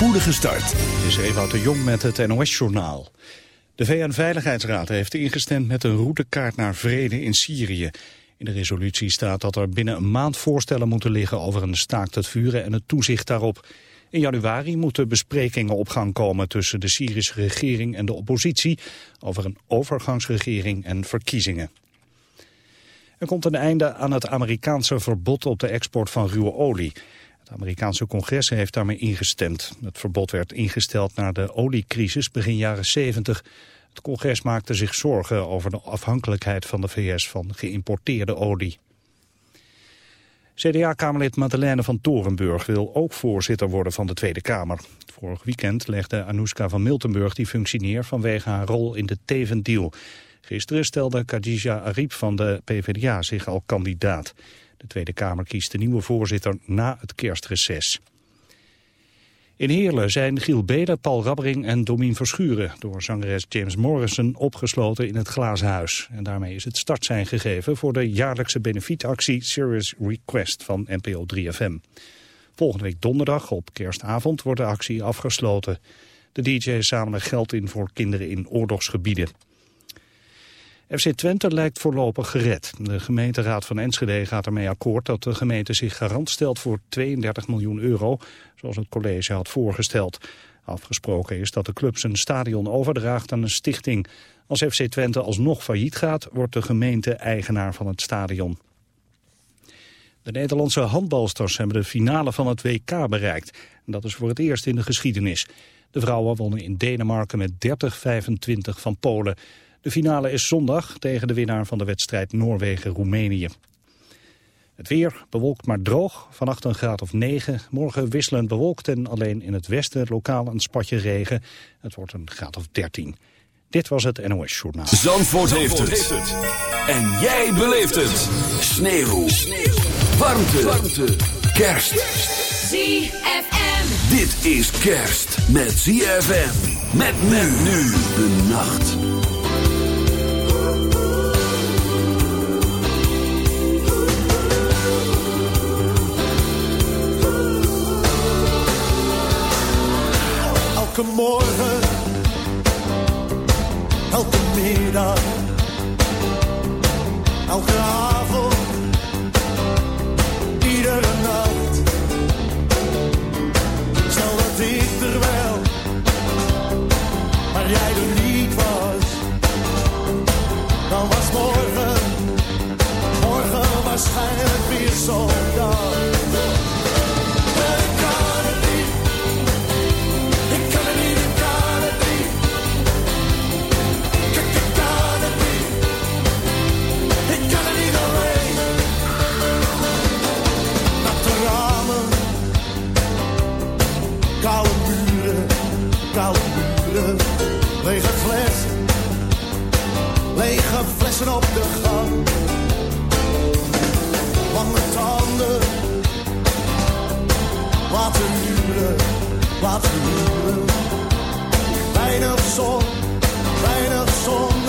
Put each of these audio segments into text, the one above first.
spoedige start. Dit is Ewout de Jong met het NOS-journaal. De VN-veiligheidsraad heeft ingestemd met een routekaart naar vrede in Syrië. In de resolutie staat dat er binnen een maand voorstellen moeten liggen over een staakt het vuren en het toezicht daarop. In januari moeten besprekingen op gang komen tussen de Syrische regering en de oppositie over een overgangsregering en verkiezingen. Er komt een einde aan het Amerikaanse verbod op de export van ruwe olie. Het Amerikaanse congres heeft daarmee ingestemd. Het verbod werd ingesteld na de oliecrisis begin jaren 70. Het congres maakte zich zorgen over de afhankelijkheid van de VS van geïmporteerde olie. CDA-kamerlid Madeleine van Torenburg wil ook voorzitter worden van de Tweede Kamer. Vorig weekend legde Anouska van Miltenburg die functie neer vanwege haar rol in de Teven-deal. Gisteren stelde Khadija Ariep van de PvdA zich al kandidaat. De Tweede Kamer kiest de nieuwe voorzitter na het kerstreces. In Heerlen zijn Giel Belen, Paul Rabbering en Domien Verschuren... door zangeres James Morrison opgesloten in het Glazen Huis. En daarmee is het startsein gegeven voor de jaarlijkse benefietactie Serious Request van NPO 3FM. Volgende week donderdag op kerstavond wordt de actie afgesloten. De DJ's zamelen geld in voor kinderen in oorlogsgebieden. FC Twente lijkt voorlopig gered. De gemeenteraad van Enschede gaat ermee akkoord dat de gemeente zich garant stelt voor 32 miljoen euro, zoals het college had voorgesteld. Afgesproken is dat de club zijn stadion overdraagt aan een stichting. Als FC Twente alsnog failliet gaat, wordt de gemeente eigenaar van het stadion. De Nederlandse handbalsters hebben de finale van het WK bereikt. En dat is voor het eerst in de geschiedenis. De vrouwen wonnen in Denemarken met 30-25 van Polen. De finale is zondag tegen de winnaar van de wedstrijd Noorwegen-Roemenië. Het weer bewolkt maar droog, vannacht een graad of 9. Morgen wisselend bewolkt en alleen in het westen lokaal een spatje regen. Het wordt een graad of 13. Dit was het NOS Journaal. Zandvoort, heeft, het. En jij beleeft het. Sneeuw. Sneeuw. Warmte. Warmte. Kerst. ZFM. Dit is kerst met ZFM. Met men nu de nacht. Elke morgen, elke middag, elke Op de gang. Lange tanden. Laten huren, laten huren. Weinig zon, weinig zon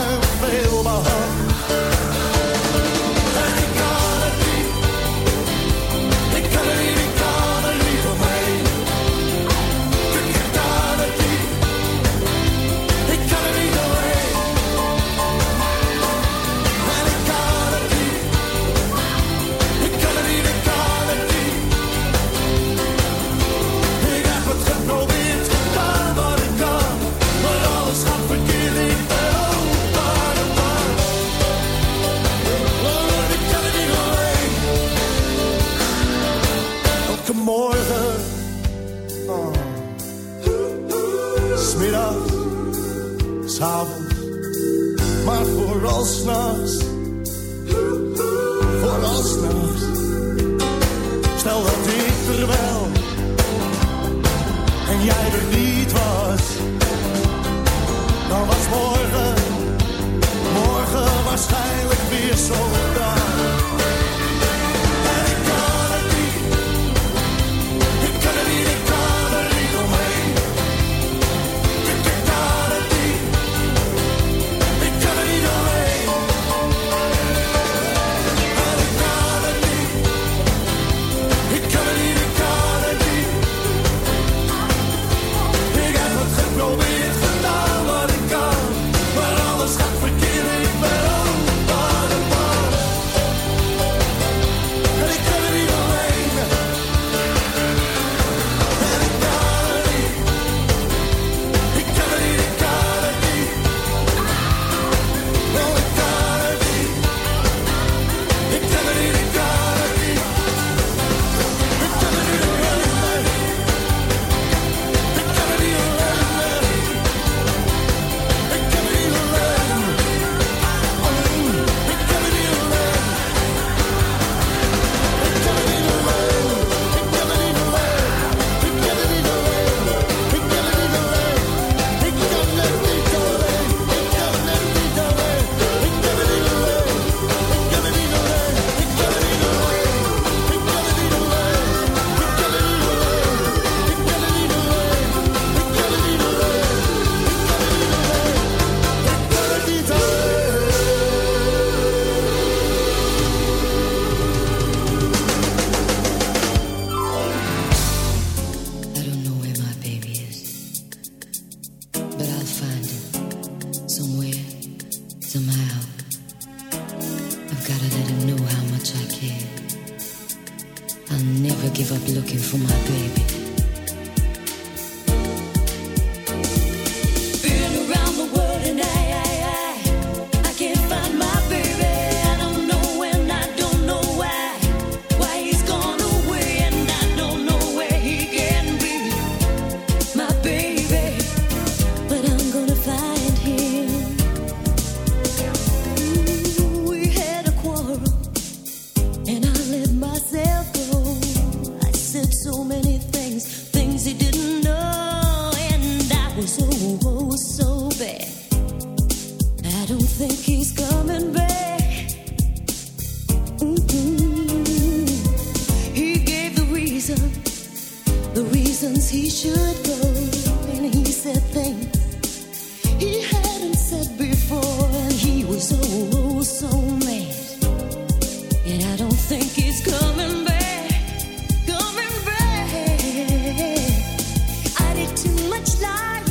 much light.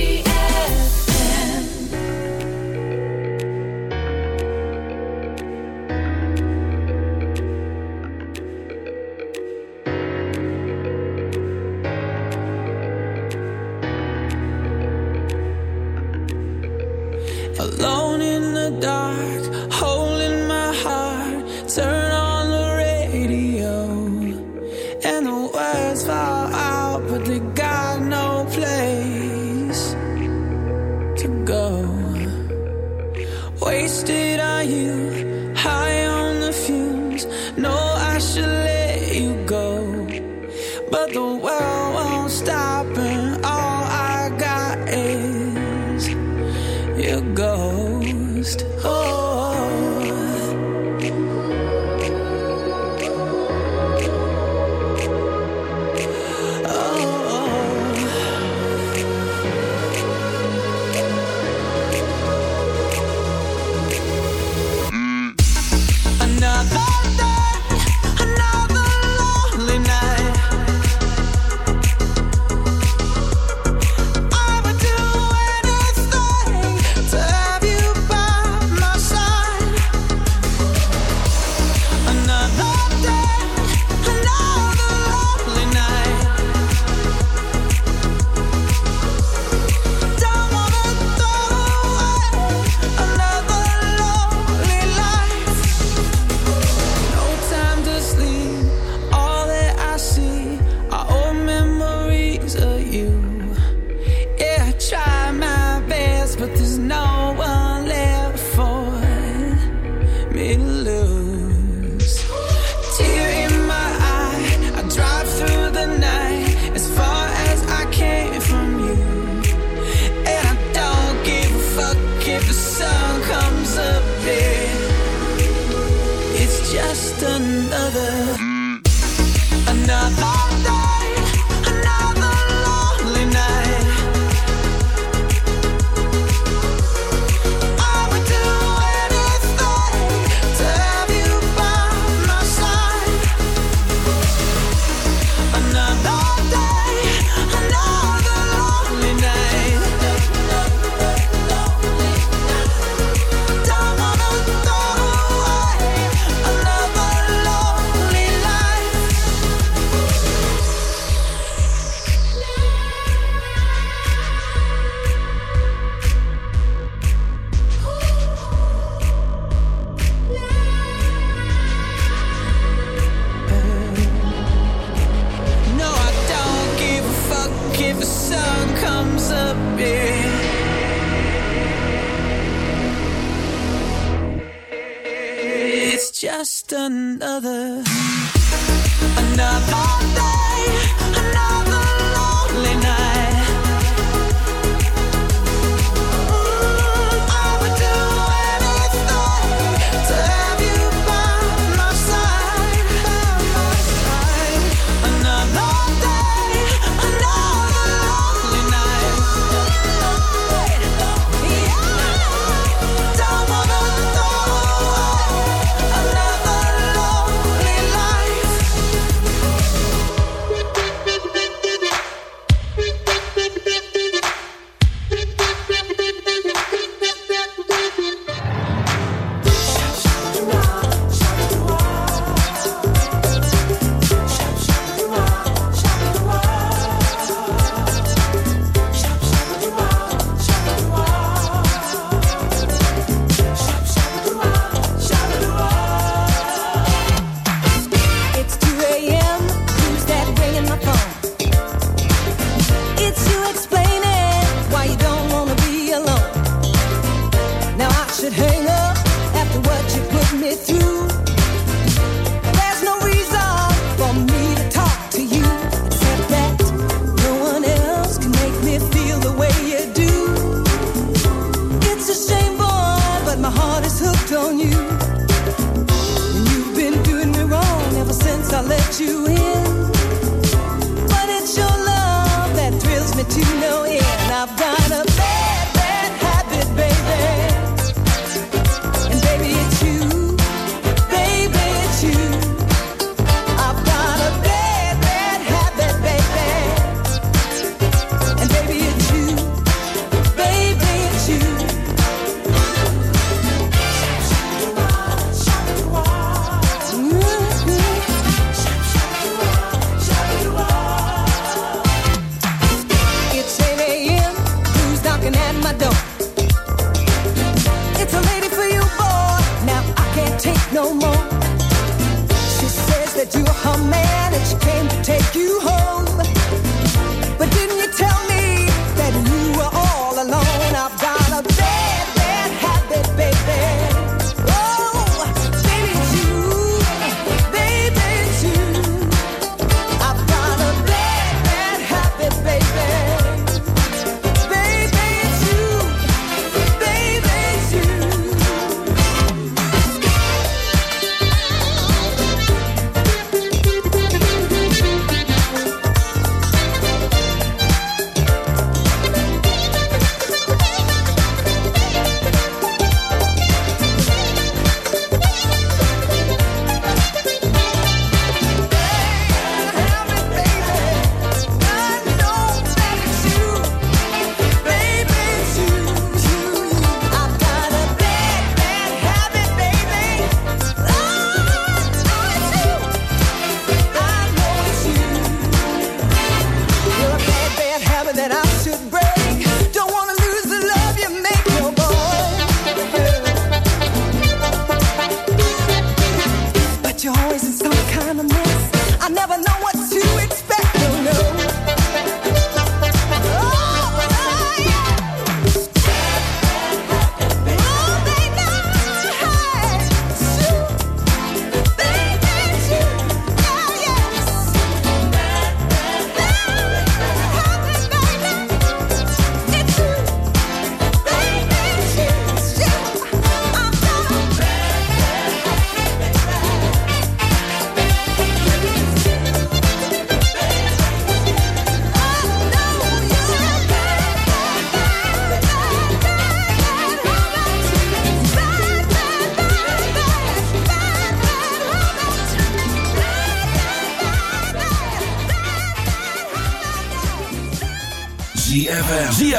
but the world won't stop, and all I got is your ghost. Oh.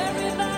Everybody.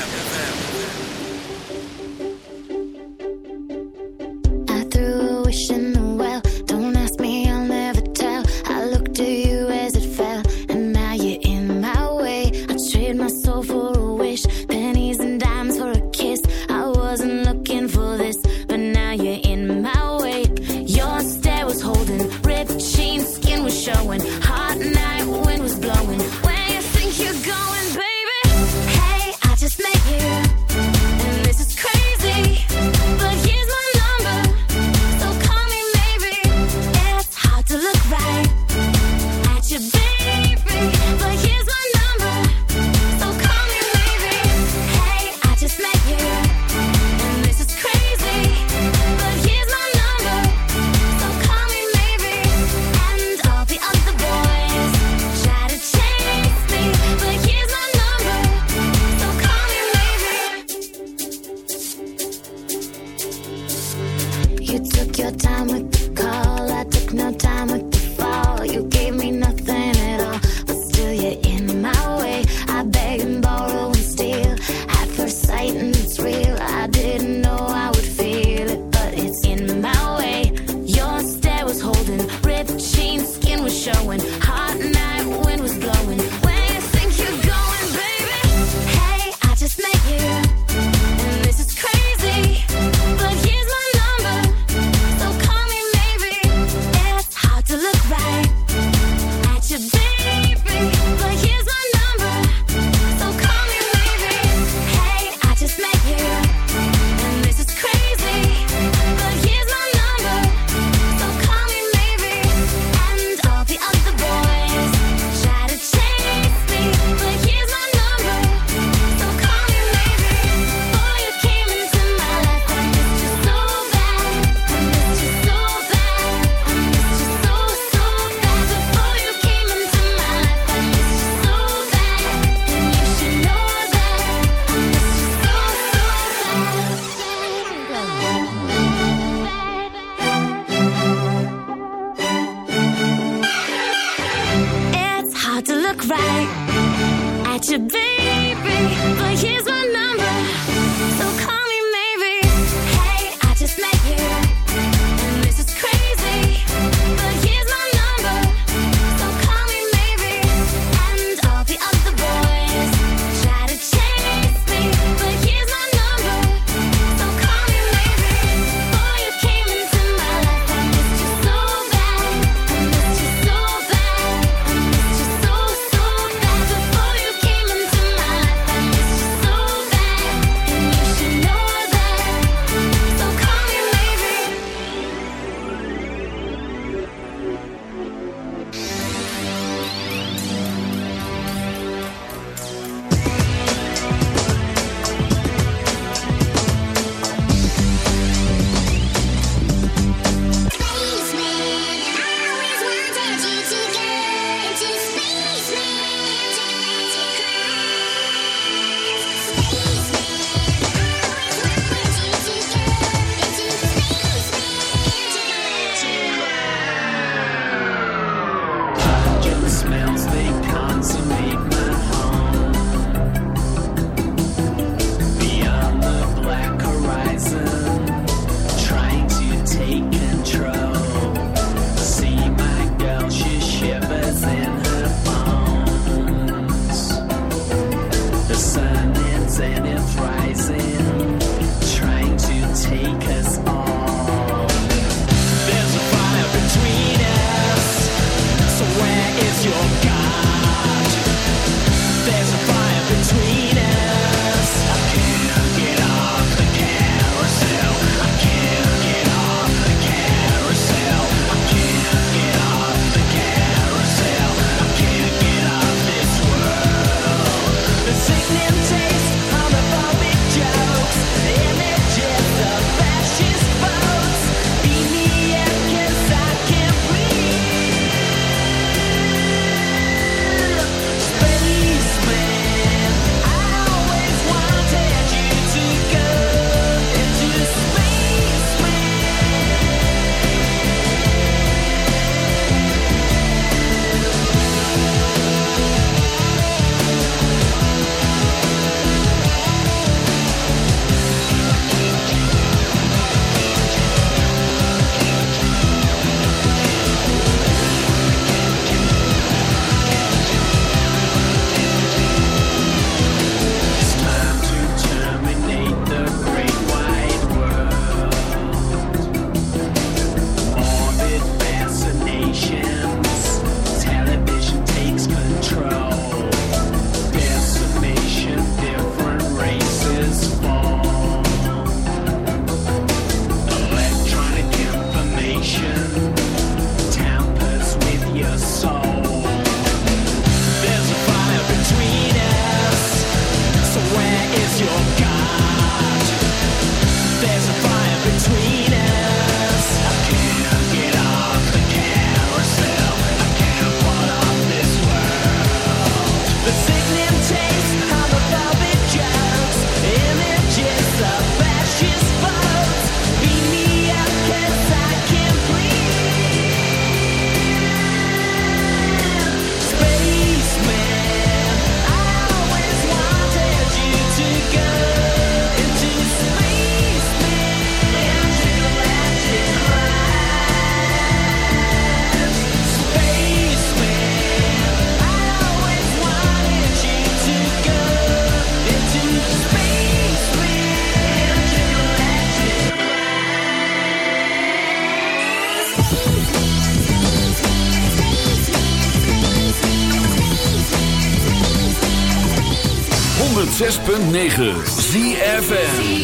106.9 ZFN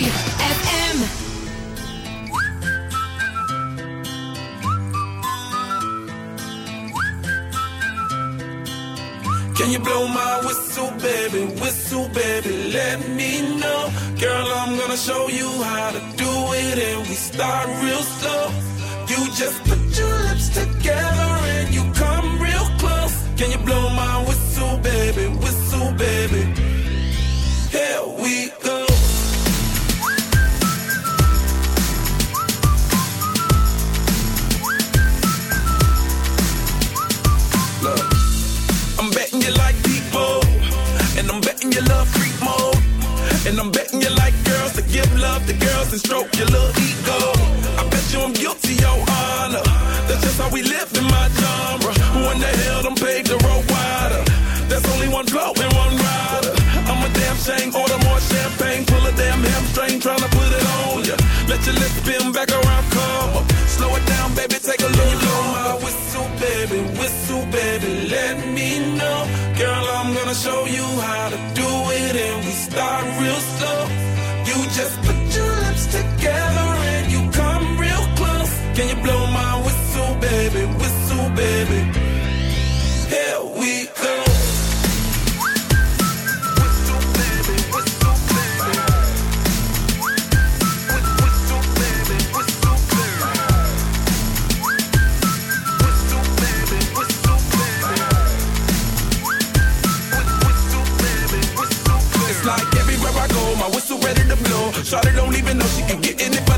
That's how we live in my genre. Who in the hell done paved the road wider? There's only one blow and one rider. I'm a damn shame, order more champagne, pull a damn hamstring, tryna put it on ya. Let your lips spin back around, come up. Slow it down, baby, take a look. Blow my whistle, baby, whistle, baby, let me know. Girl, I'm gonna show you how to do it, and we start real slow. You just put your lips together and you come real close. Can you blow my baby, whistle, baby. Here we go. Shawty don't even know she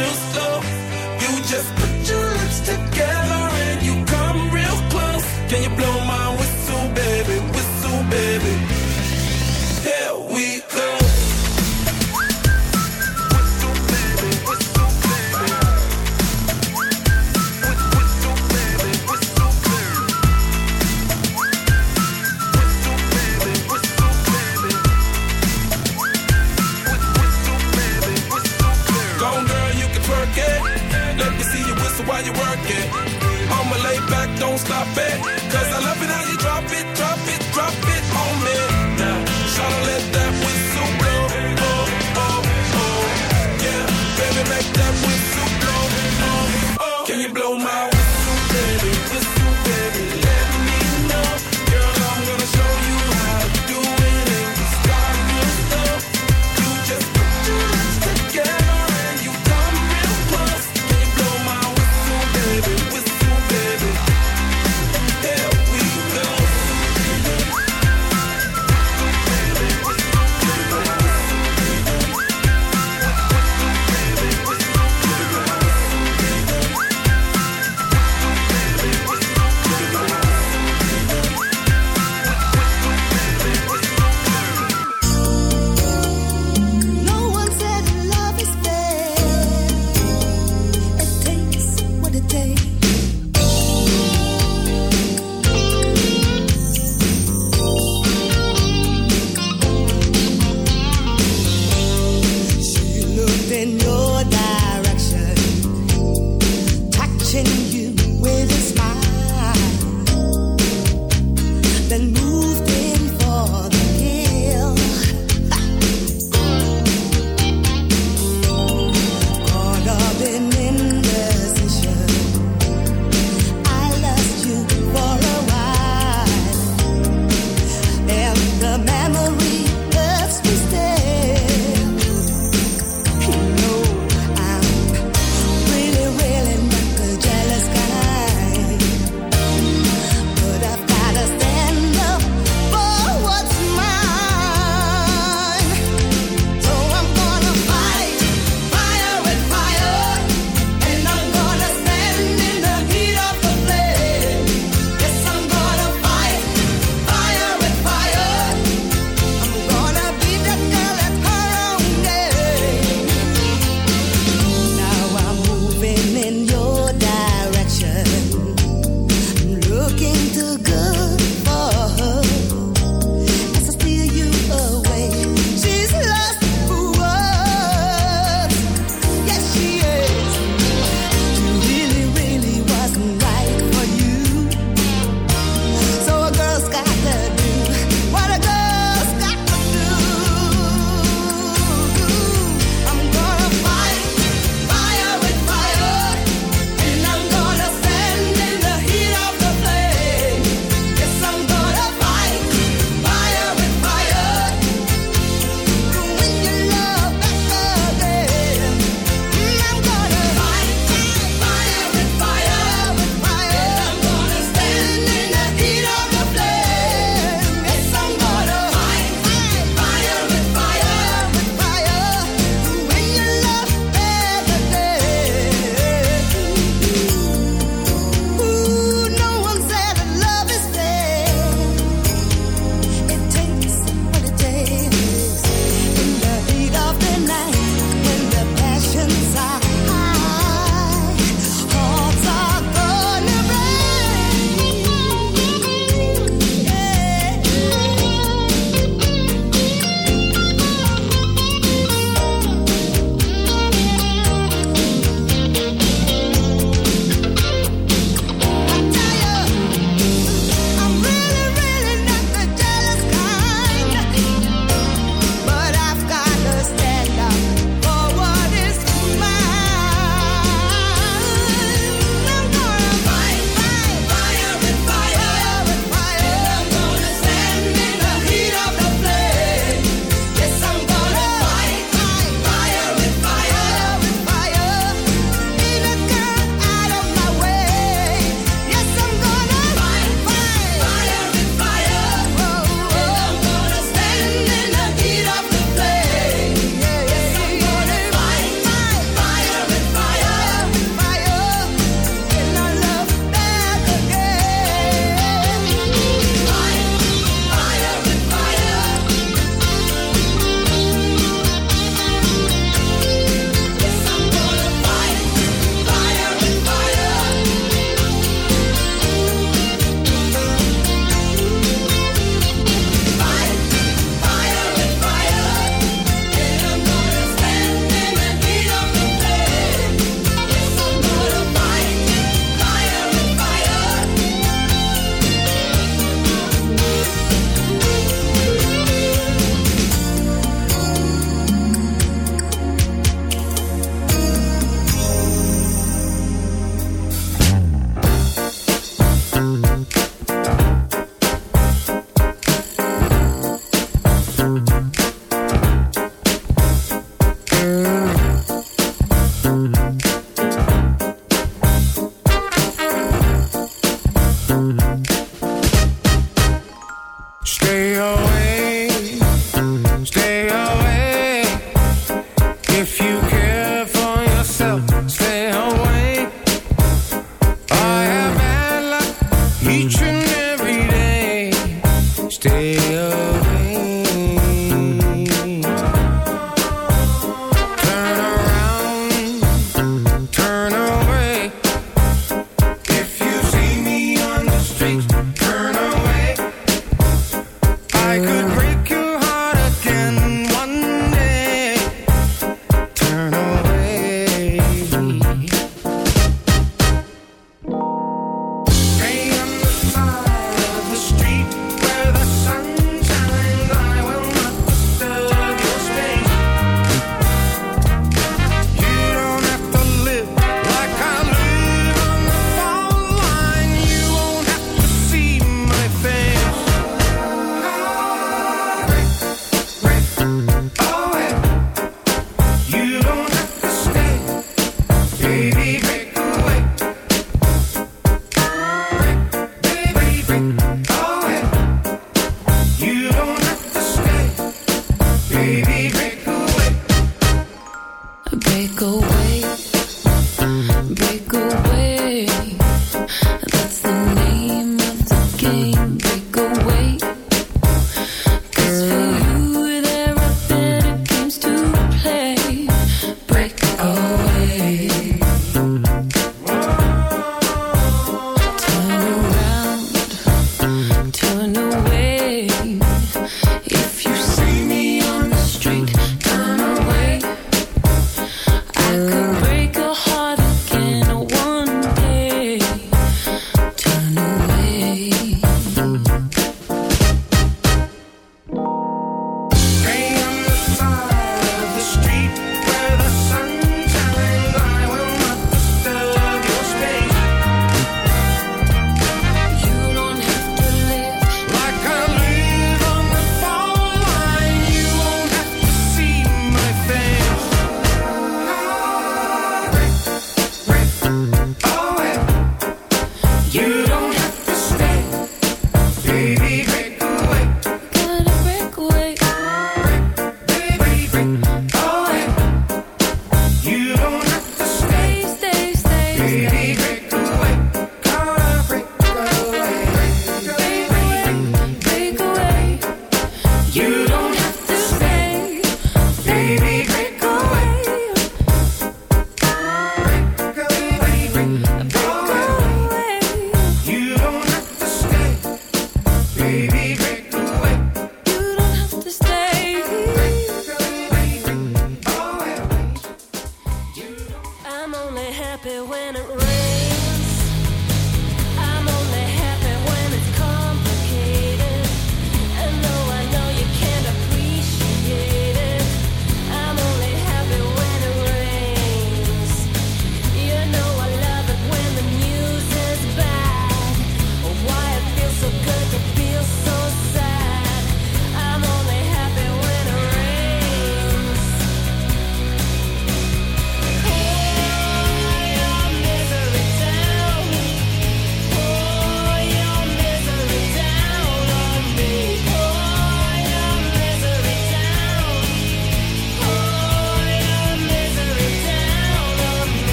real so why you working? I'ma lay back, don't stop it. Cause I love it how you drop it, drop it, drop it.